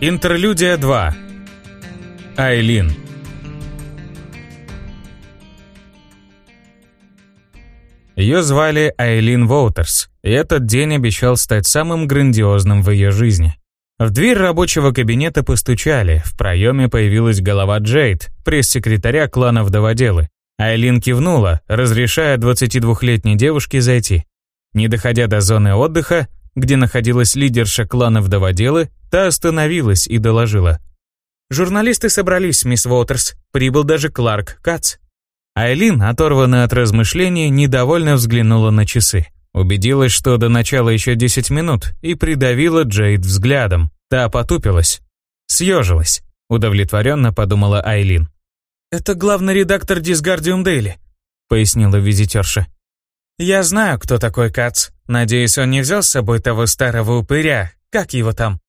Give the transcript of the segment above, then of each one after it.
Интерлюдия 2. Айлин. Ее звали Айлин Воутерс, и этот день обещал стать самым грандиозным в ее жизни. В дверь рабочего кабинета постучали, в проеме появилась голова Джейд, пресс-секретаря клана Вдоводелы. Айлин кивнула, разрешая 22-летней девушке зайти. Не доходя до зоны отдыха, где находилась лидерша клана Вдоводелы, та остановилась и доложила. «Журналисты собрались, мисс Уотерс. Прибыл даже Кларк Кац». Айлин, оторванная от размышлений, недовольно взглянула на часы. Убедилась, что до начала еще 10 минут, и придавила Джейд взглядом. Та потупилась. Съежилась. Удовлетворенно подумала Айлин. «Это главный редактор Дисгардиум Дейли», — пояснила визитерша. «Я знаю, кто такой Кац. Надеюсь, он не взял с собой того старого упыря. Как его там?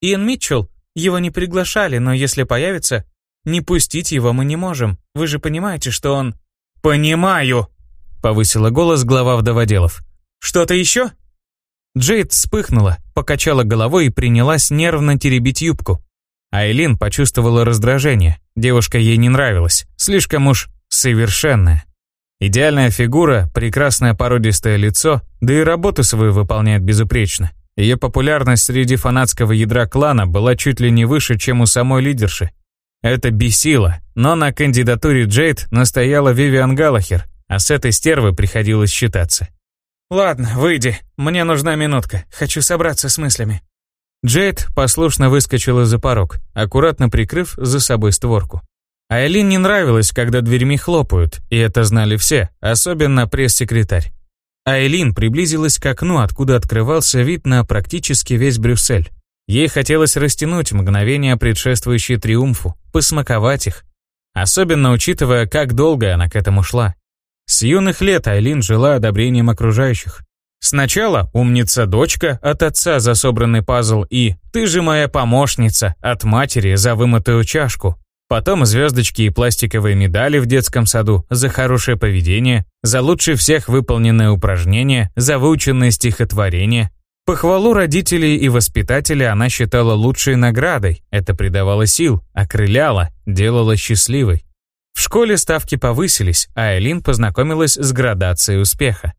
Иэн Митчелл? Его не приглашали, но если появится, не пустить его мы не можем. Вы же понимаете, что он...» «Понимаю!» — повысила голос глава вдоводелов. «Что-то еще?» Джейд вспыхнула, покачала головой и принялась нервно теребить юбку. Айлин почувствовала раздражение. Девушка ей не нравилась, слишком уж совершенная. Идеальная фигура, прекрасное породистое лицо, да и работу свою выполняет безупречно. Ее популярность среди фанатского ядра клана была чуть ли не выше, чем у самой лидерши. Это бесило, но на кандидатуре Джейд настояла Вивиан Галлахер, а с этой стервой приходилось считаться. «Ладно, выйди, мне нужна минутка, хочу собраться с мыслями». Джейд послушно выскочила за порог, аккуратно прикрыв за собой створку. Айлин не нравилось, когда дверьми хлопают, и это знали все, особенно пресс-секретарь. Айлин приблизилась к окну, откуда открывался вид на практически весь Брюссель. Ей хотелось растянуть мгновения, предшествующие триумфу, посмаковать их. Особенно учитывая, как долго она к этому шла. С юных лет Айлин жила одобрением окружающих. Сначала умница-дочка от отца за собранный пазл и «ты же моя помощница» от матери за вымытую чашку. Потом звездочки и пластиковые медали в детском саду за хорошее поведение, за лучше всех выполненное упражнение, за выученное стихотворение. Похвалу родителей и воспитателей она считала лучшей наградой. Это придавало сил, окрыляло, делало счастливой. В школе ставки повысились, а Элин познакомилась с градацией успеха.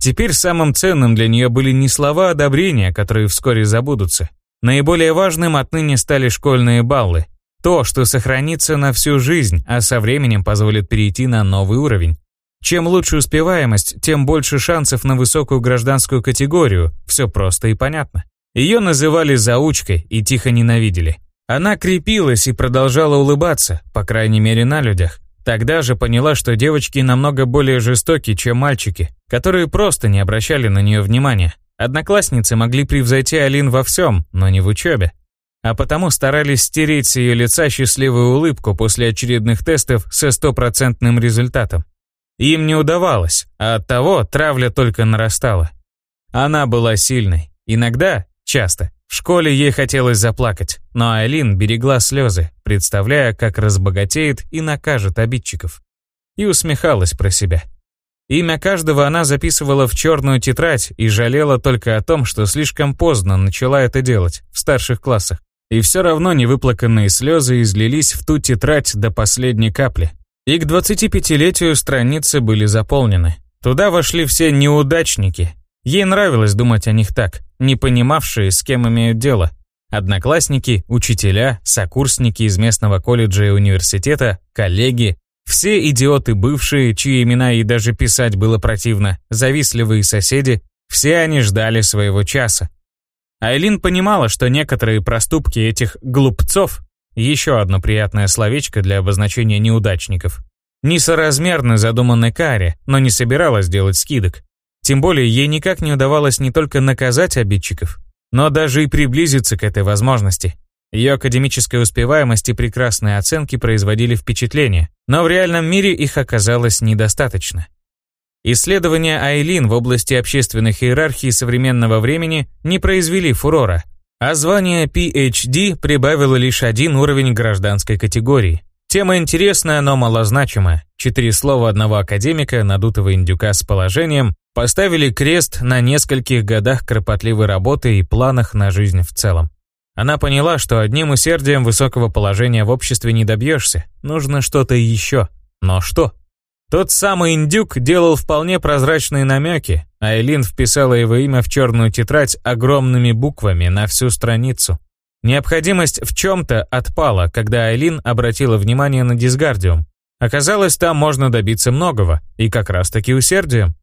Теперь самым ценным для нее были не слова одобрения, которые вскоре забудутся. Наиболее важным отныне стали школьные баллы, то, что сохранится на всю жизнь, а со временем позволит перейти на новый уровень. Чем лучше успеваемость, тем больше шансов на высокую гражданскую категорию, все просто и понятно. Ее называли заучкой и тихо ненавидели. Она крепилась и продолжала улыбаться, по крайней мере на людях. Тогда же поняла, что девочки намного более жестоки, чем мальчики, которые просто не обращали на нее внимания. Одноклассницы могли превзойти Алин во всем, но не в учебе а потому старались стереть с ее лица счастливую улыбку после очередных тестов со стопроцентным результатом. Им не удавалось, а оттого травля только нарастала. Она была сильной. Иногда, часто, в школе ей хотелось заплакать, но Айлин берегла слезы, представляя, как разбогатеет и накажет обидчиков. И усмехалась про себя. Имя каждого она записывала в черную тетрадь и жалела только о том, что слишком поздно начала это делать, в старших классах. И все равно невыплаканные слезы излились в ту тетрадь до последней капли. И к 25-летию страницы были заполнены. Туда вошли все неудачники. Ей нравилось думать о них так, не понимавшие, с кем имеют дело. Одноклассники, учителя, сокурсники из местного колледжа и университета, коллеги, все идиоты бывшие, чьи имена ей даже писать было противно, завистливые соседи, все они ждали своего часа. Айлин понимала, что некоторые проступки этих «глупцов» еще одно приятное словечко для обозначения неудачников. Несоразмерны задуманной каре, но не собиралась делать скидок. Тем более ей никак не удавалось не только наказать обидчиков, но даже и приблизиться к этой возможности. Ее академическая успеваемость и прекрасные оценки производили впечатление, но в реальном мире их оказалось недостаточно. Исследования Айлин в области общественных иерархий современного времени не произвели фурора, а звание PhD прибавило лишь один уровень гражданской категории. Тема интересная, но малозначимая. Четыре слова одного академика, надутого индюка с положением, поставили крест на нескольких годах кропотливой работы и планах на жизнь в целом. Она поняла, что одним усердием высокого положения в обществе не добьешься, нужно что-то еще. Но что? Тот самый индюк делал вполне прозрачные намеки, а Элин вписала его имя в черную тетрадь огромными буквами на всю страницу. Необходимость в чем-то отпала, когда Айлин обратила внимание на дисгардиум. Оказалось, там можно добиться многого, и как раз-таки усердием.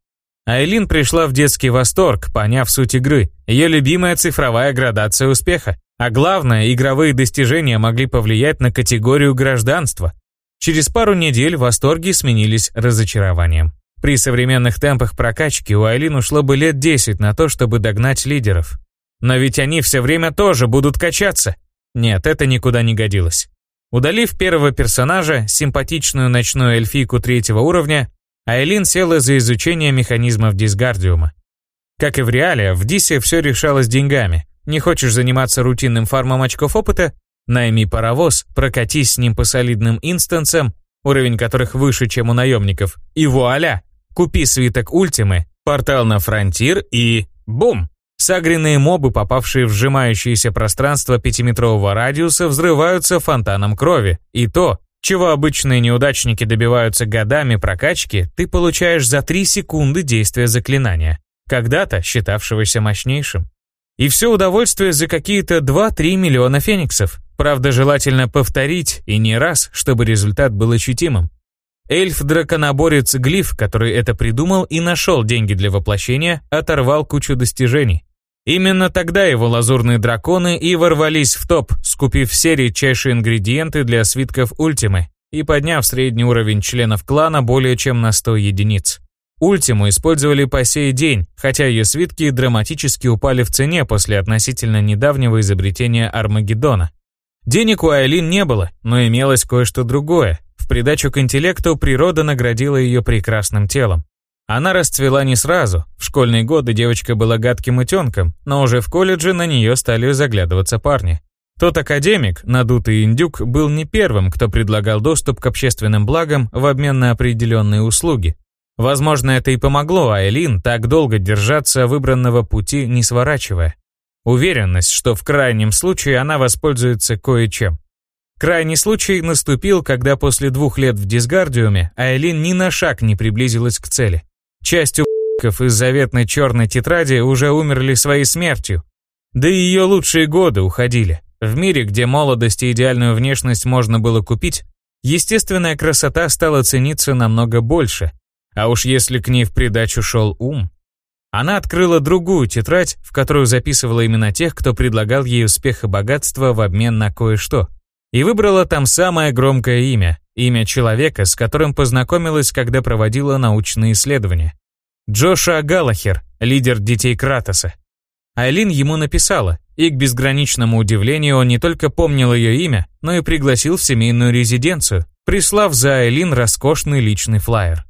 Айлин пришла в детский восторг, поняв суть игры, ее любимая цифровая градация успеха. А главное, игровые достижения могли повлиять на категорию гражданства. Через пару недель восторги сменились разочарованием. При современных темпах прокачки у Айлин ушло бы лет 10 на то, чтобы догнать лидеров. Но ведь они все время тоже будут качаться. Нет, это никуда не годилось. Удалив первого персонажа, симпатичную ночную эльфийку третьего уровня, Айлин села за изучение механизмов дисгардиума. Как и в реале, в Дисе все решалось деньгами. Не хочешь заниматься рутинным фармом очков опыта? Найми паровоз, прокатись с ним по солидным инстансам, уровень которых выше, чем у наемников, и вуаля! Купи свиток ультимы, портал на фронтир и... бум! Сагренные мобы, попавшие в сжимающееся пространство пятиметрового радиуса, взрываются фонтаном крови. И то, чего обычные неудачники добиваются годами прокачки, ты получаешь за 3 секунды действия заклинания, когда-то считавшегося мощнейшим. И все удовольствие за какие-то 2-3 миллиона фениксов. Правда, желательно повторить и не раз, чтобы результат был ощутимым. Эльф-драконоборец Глиф, который это придумал и нашел деньги для воплощения, оторвал кучу достижений. Именно тогда его лазурные драконы и ворвались в топ, скупив все редчайшие ингредиенты для свитков Ультимы и подняв средний уровень членов клана более чем на 100 единиц. Ультиму использовали по сей день, хотя ее свитки драматически упали в цене после относительно недавнего изобретения Армагеддона. Денег у Айлин не было, но имелось кое-что другое. В придачу к интеллекту природа наградила ее прекрасным телом. Она расцвела не сразу. В школьные годы девочка была гадким утенком, но уже в колледже на нее стали заглядываться парни. Тот академик, надутый индюк, был не первым, кто предлагал доступ к общественным благам в обмен на определенные услуги. Возможно, это и помогло Айлин так долго держаться выбранного пути, не сворачивая. Уверенность, что в крайнем случае она воспользуется кое-чем. Крайний случай наступил, когда после двух лет в дисгардиуме Айлин ни на шаг не приблизилась к цели. Часть ублюдков из заветной черной тетради уже умерли своей смертью. Да и ее лучшие годы уходили. В мире, где молодость и идеальную внешность можно было купить, естественная красота стала цениться намного больше, а уж если к ней в придачу шел ум. Она открыла другую тетрадь, в которую записывала имена тех, кто предлагал ей успех и богатство в обмен на кое-что. И выбрала там самое громкое имя, имя человека, с которым познакомилась, когда проводила научные исследования. Джоша Галахер, лидер детей Кратоса. Айлин ему написала, и к безграничному удивлению он не только помнил ее имя, но и пригласил в семейную резиденцию, прислав за Айлин роскошный личный флаер.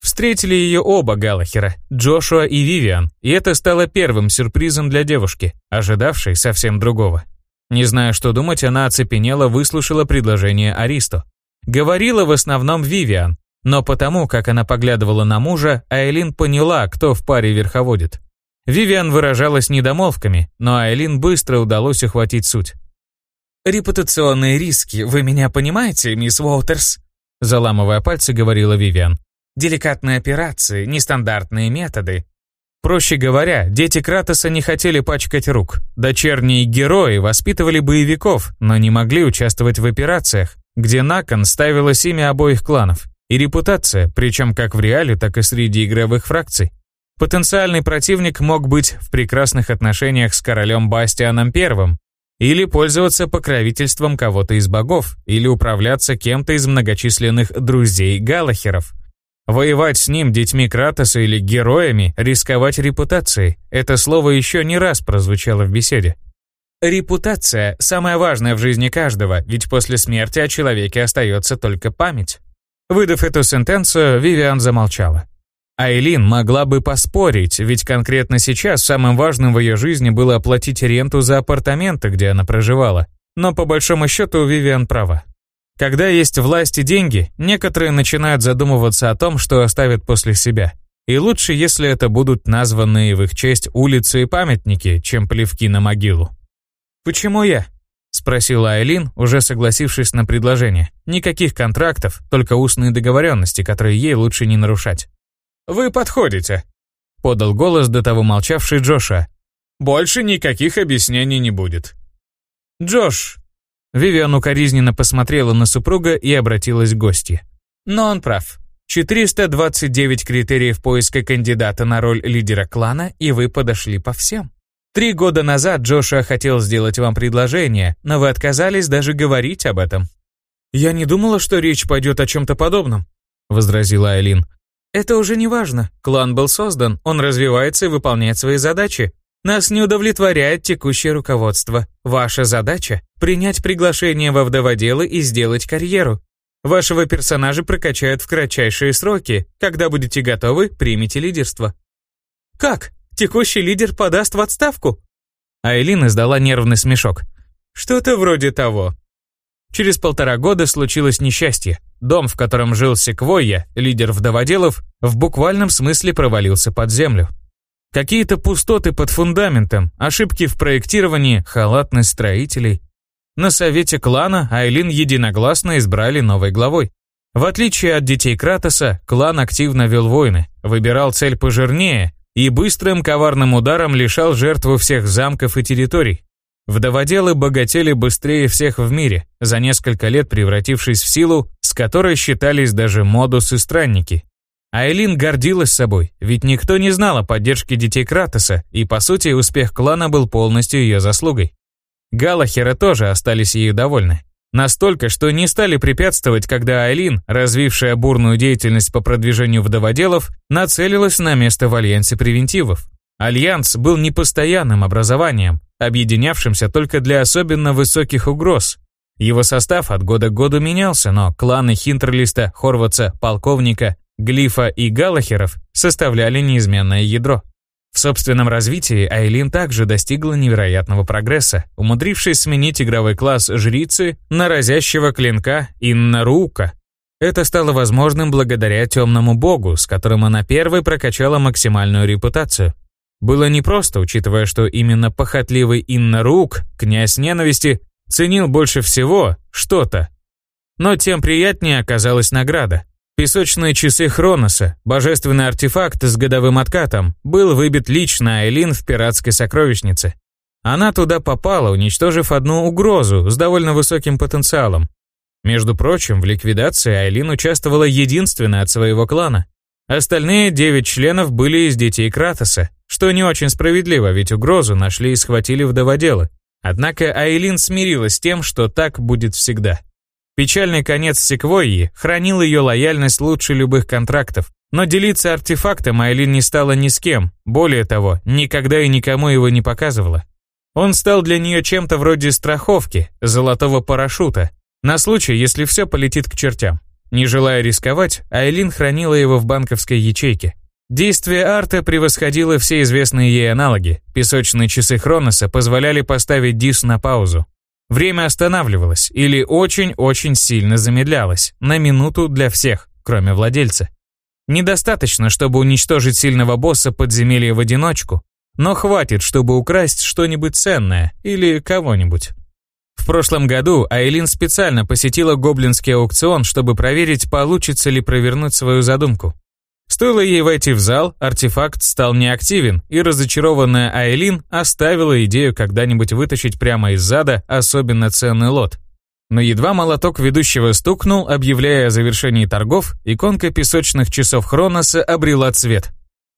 Встретили ее оба Галахера, Джошуа и Вивиан, и это стало первым сюрпризом для девушки, ожидавшей совсем другого. Не зная, что думать, она оцепенела, выслушала предложение Аристо. Говорила в основном Вивиан, но потому, как она поглядывала на мужа, Айлин поняла, кто в паре верховодит. Вивиан выражалась недомолвками, но Айлин быстро удалось ухватить суть. «Репутационные риски, вы меня понимаете, мисс Уолтерс?» Заламывая пальцы, говорила Вивиан. Деликатные операции, нестандартные методы. Проще говоря, дети Кратоса не хотели пачкать рук. Дочерние герои воспитывали боевиков, но не могли участвовать в операциях, где на кон ставилось имя обоих кланов. И репутация, причем как в реале, так и среди игровых фракций. Потенциальный противник мог быть в прекрасных отношениях с королем Бастианом I, или пользоваться покровительством кого-то из богов, или управляться кем-то из многочисленных друзей Галахеров. Воевать с ним, детьми Кратоса или героями, рисковать репутацией. Это слово еще не раз прозвучало в беседе. Репутация – самое важное в жизни каждого, ведь после смерти о человеке остается только память. Выдав эту сентенцию, Вивиан замолчала. Айлин могла бы поспорить, ведь конкретно сейчас самым важным в ее жизни было оплатить ренту за апартаменты, где она проживала. Но по большому счету Вивиан права. Когда есть власть и деньги, некоторые начинают задумываться о том, что оставят после себя. И лучше, если это будут названные в их честь улицы и памятники, чем плевки на могилу. «Почему я?» — спросила Айлин, уже согласившись на предложение. Никаких контрактов, только устные договоренности, которые ей лучше не нарушать. «Вы подходите», — подал голос до того молчавший Джоша. «Больше никаких объяснений не будет». «Джош!» Вивиан укоризненно посмотрела на супруга и обратилась к гостье. «Но он прав. 429 критериев поиска кандидата на роль лидера клана, и вы подошли по всем. Три года назад Джоша хотел сделать вам предложение, но вы отказались даже говорить об этом». «Я не думала, что речь пойдет о чем-то подобном», — возразила Айлин. «Это уже не важно. Клан был создан, он развивается и выполняет свои задачи. Нас не удовлетворяет текущее руководство. Ваша задача — принять приглашение во вдоводелы и сделать карьеру. Вашего персонажа прокачают в кратчайшие сроки. Когда будете готовы, примите лидерство». «Как? Текущий лидер подаст в отставку?» Айлин издала нервный смешок. «Что-то вроде того». Через полтора года случилось несчастье. Дом, в котором жил Секвойя, лидер вдоводелов, в буквальном смысле провалился под землю. Какие-то пустоты под фундаментом, ошибки в проектировании, халатность строителей. На совете клана Айлин единогласно избрали новой главой. В отличие от детей Кратоса, клан активно вел войны, выбирал цель пожирнее и быстрым коварным ударом лишал жертву всех замков и территорий. Вдоводелы богатели быстрее всех в мире, за несколько лет превратившись в силу, с которой считались даже модус и странники. Айлин гордилась собой, ведь никто не знал о поддержке детей Кратоса, и по сути успех клана был полностью ее заслугой. Галахеры тоже остались ею довольны. Настолько, что не стали препятствовать, когда Айлин, развившая бурную деятельность по продвижению вдоводелов, нацелилась на место в Альянсе превентивов. Альянс был непостоянным образованием, объединявшимся только для особенно высоких угроз. Его состав от года к году менялся, но кланы Хинтерлиста, Хорватца, Полковника, Глифа и Галахеров составляли неизменное ядро. В собственном развитии Айлин также достигла невероятного прогресса, умудрившись сменить игровой класс жрицы на разящего клинка Иннарука. Это стало возможным благодаря темному богу, с которым она первой прокачала максимальную репутацию. Было непросто, учитывая, что именно похотливый Иннарук, князь ненависти, ценил больше всего что-то. Но тем приятнее оказалась награда. Песочные часы Хроноса, божественный артефакт с годовым откатом, был выбит лично Айлин в пиратской сокровищнице. Она туда попала, уничтожив одну угрозу с довольно высоким потенциалом. Между прочим, в ликвидации Айлин участвовала единственная от своего клана. Остальные девять членов были из детей Кратоса, что не очень справедливо, ведь угрозу нашли и схватили вдоводелы. Однако Айлин смирилась с тем, что так будет всегда. Печальный конец Секвойи хранил ее лояльность лучше любых контрактов, но делиться артефактом Айлин не стала ни с кем, более того, никогда и никому его не показывала. Он стал для нее чем-то вроде страховки, золотого парашюта, на случай, если все полетит к чертям. Не желая рисковать, Айлин хранила его в банковской ячейке. Действие арта превосходило все известные ей аналоги. Песочные часы Хроноса позволяли поставить дис на паузу. Время останавливалось или очень-очень сильно замедлялось, на минуту для всех, кроме владельца. Недостаточно, чтобы уничтожить сильного босса подземелья в одиночку, но хватит, чтобы украсть что-нибудь ценное или кого-нибудь. В прошлом году Айлин специально посетила гоблинский аукцион, чтобы проверить, получится ли провернуть свою задумку. Стоило ей войти в зал, артефакт стал неактивен, и разочарованная Айлин оставила идею когда-нибудь вытащить прямо из зада особенно ценный лот. Но едва молоток ведущего стукнул, объявляя о завершении торгов, иконка песочных часов Хроноса обрела цвет.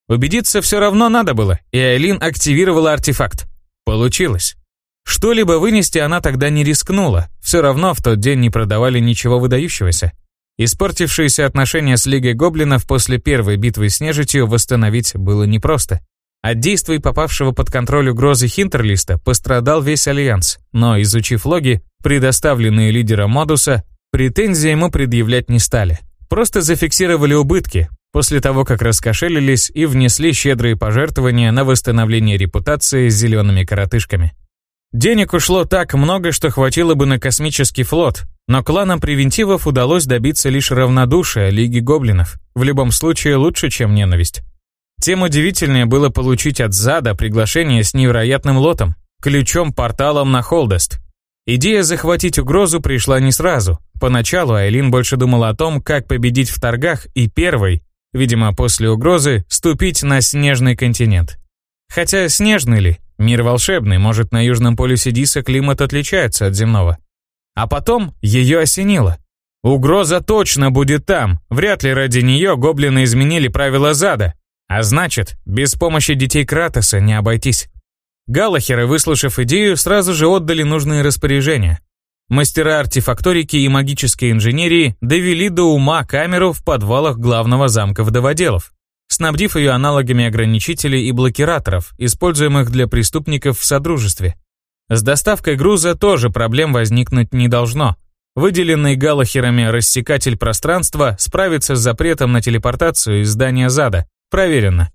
Убедиться все равно надо было, и Айлин активировала артефакт. Получилось. Что-либо вынести она тогда не рискнула, все равно в тот день не продавали ничего выдающегося. Испортившиеся отношения с Лигой Гоблинов после первой битвы с нежитью восстановить было непросто. От действий попавшего под контроль угрозы Хинтерлиста пострадал весь Альянс, но, изучив логи, предоставленные лидером Модуса, претензии ему предъявлять не стали. Просто зафиксировали убытки, после того, как раскошелились и внесли щедрые пожертвования на восстановление репутации с зелеными коротышками. Денег ушло так много, что хватило бы на космический флот, но кланам превентивов удалось добиться лишь равнодушия Лиги Гоблинов. В любом случае лучше, чем ненависть. Тем удивительнее было получить от Зада приглашение с невероятным лотом. ключом-порталом на Холдест. Идея захватить угрозу пришла не сразу. Поначалу Айлин больше думала о том, как победить в торгах и первой, видимо, после угрозы, ступить на снежный континент. Хотя снежный ли? Мир волшебный, может, на Южном полюсе Диса климат отличается от земного. А потом ее осенило. Угроза точно будет там, вряд ли ради нее гоблины изменили правила зада. А значит, без помощи детей Кратоса не обойтись. Галлахеры, выслушав идею, сразу же отдали нужные распоряжения. Мастера артефакторики и магической инженерии довели до ума камеру в подвалах главного замка вдоводелов, снабдив ее аналогами ограничителей и блокираторов, используемых для преступников в Содружестве. С доставкой груза тоже проблем возникнуть не должно. Выделенный галахерами рассекатель пространства справится с запретом на телепортацию из здания зада. Проверено.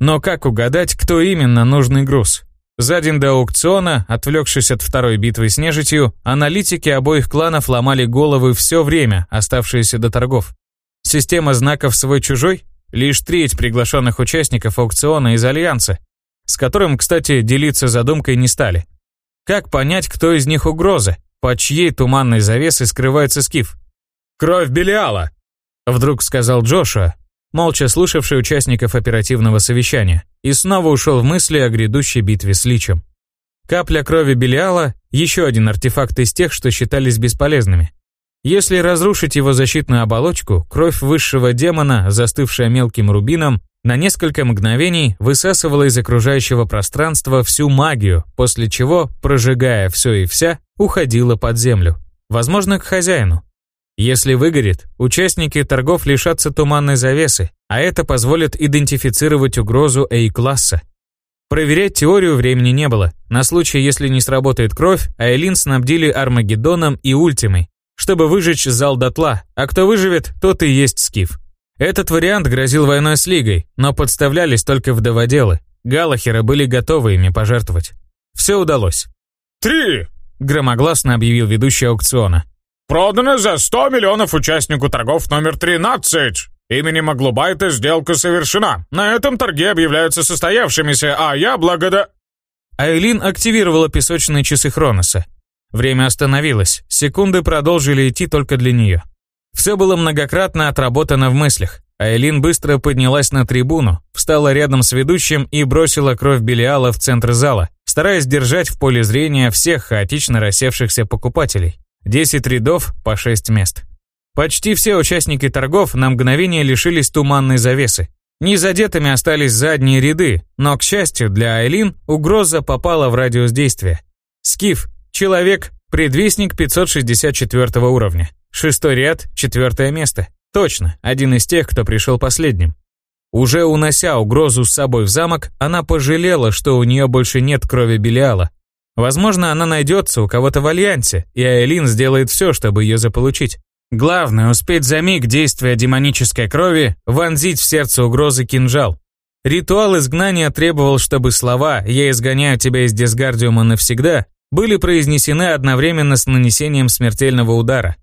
Но как угадать, кто именно нужный груз? За день до аукциона, отвлекшись от второй битвы с нежитью, аналитики обоих кланов ломали головы все время, оставшееся до торгов. Система знаков «свой-чужой» — лишь треть приглашенных участников аукциона из Альянса, с которым, кстати, делиться задумкой не стали. Как понять, кто из них угроза? По чьей туманной завесой скрывается скиф? «Кровь Белиала!» — вдруг сказал Джошуа, молча слушавший участников оперативного совещания, и снова ушел в мысли о грядущей битве с Личем. Капля крови Белиала – еще один артефакт из тех, что считались бесполезными. Если разрушить его защитную оболочку, кровь высшего демона, застывшая мелким рубином, на несколько мгновений высасывала из окружающего пространства всю магию, после чего, прожигая все и вся, уходила под землю. Возможно, к хозяину. Если выгорит, участники торгов лишатся туманной завесы, а это позволит идентифицировать угрозу A-класса. Проверять теорию времени не было. На случай, если не сработает кровь, Айлин снабдили Армагеддоном и Ультимой, чтобы выжечь зал дотла, а кто выживет, тот и есть скиф. Этот вариант грозил войной с Лигой, но подставлялись только вдоводелы. Галахеры были готовы ими пожертвовать. Все удалось. «Три!» – громогласно объявил ведущий аукциона. Продано за 100 миллионов участнику торгов номер 13. Именем Аглубайта сделка совершена. На этом торги объявляются состоявшимися, а я благода...» Айлин активировала песочные часы Хроноса. Время остановилось, секунды продолжили идти только для нее. Все было многократно отработано в мыслях. Айлин быстро поднялась на трибуну, встала рядом с ведущим и бросила кровь Белиала в центр зала, стараясь держать в поле зрения всех хаотично рассевшихся покупателей. 10 рядов по 6 мест. Почти все участники торгов на мгновение лишились туманной завесы. Незадетыми остались задние ряды, но, к счастью для Айлин, угроза попала в радиус действия. Скиф, человек, предвестник 564 уровня. Шестой ряд, четвертое место. Точно, один из тех, кто пришел последним. Уже унося угрозу с собой в замок, она пожалела, что у нее больше нет крови Белиала, Возможно, она найдется у кого-то в Альянсе, и Айлин сделает все, чтобы ее заполучить. Главное, успеть за миг действия демонической крови вонзить в сердце угрозы кинжал. Ритуал изгнания требовал, чтобы слова «Я изгоняю тебя из Дисгардиума навсегда» были произнесены одновременно с нанесением смертельного удара.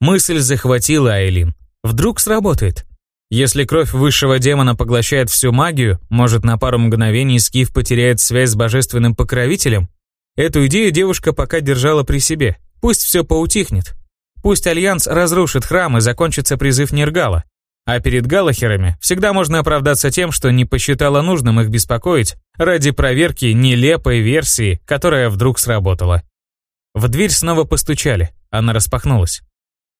Мысль захватила Айлин. Вдруг сработает. Если кровь высшего демона поглощает всю магию, может на пару мгновений Скиф потеряет связь с божественным покровителем? Эту идею девушка пока держала при себе. Пусть все поутихнет. Пусть Альянс разрушит храм и закончится призыв Нергала. А перед Галахерами всегда можно оправдаться тем, что не посчитала нужным их беспокоить ради проверки нелепой версии, которая вдруг сработала. В дверь снова постучали. Она распахнулась.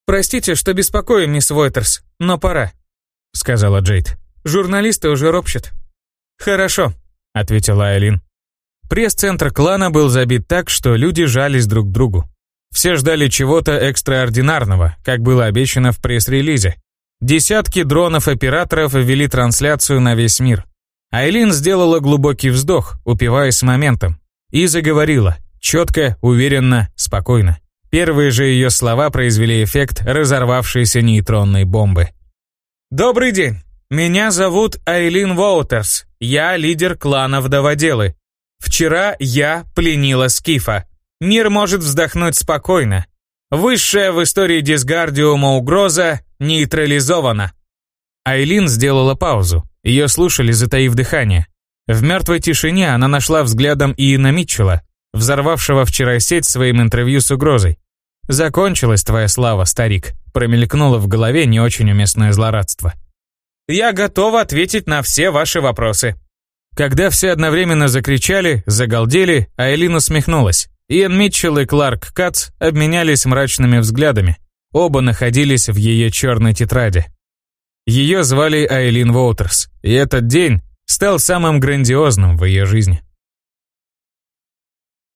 «Простите, что беспокою, мисс Войтерс, но пора», — сказала Джейд. «Журналисты уже ропщут». «Хорошо», — ответила Айлин. Пресс-центр клана был забит так, что люди жались друг к другу. Все ждали чего-то экстраординарного, как было обещано в пресс-релизе. Десятки дронов-операторов ввели трансляцию на весь мир. Айлин сделала глубокий вздох, упиваясь моментом, и заговорила, четко, уверенно, спокойно. Первые же ее слова произвели эффект разорвавшейся нейтронной бомбы. «Добрый день. Меня зовут Айлин Воутерс. Я лидер клана Вдоводелы. Вчера я пленила Скифа. Мир может вздохнуть спокойно. Высшая в истории Дисгардиума угроза нейтрализована. Айлин сделала паузу. Ее слушали, затаив дыхание. В мертвой тишине она нашла взглядом Иена Митчелла, взорвавшего вчера сеть своим интервью с угрозой. «Закончилась твоя слава, старик», промелькнуло в голове не очень уместное злорадство. «Я готова ответить на все ваши вопросы». Когда все одновременно закричали, загалдели, Айлин усмехнулась. Иэн Митчелл и Кларк Кац обменялись мрачными взглядами. Оба находились в ее черной тетради. Ее звали Айлин Воутерс, и этот день стал самым грандиозным в ее жизни.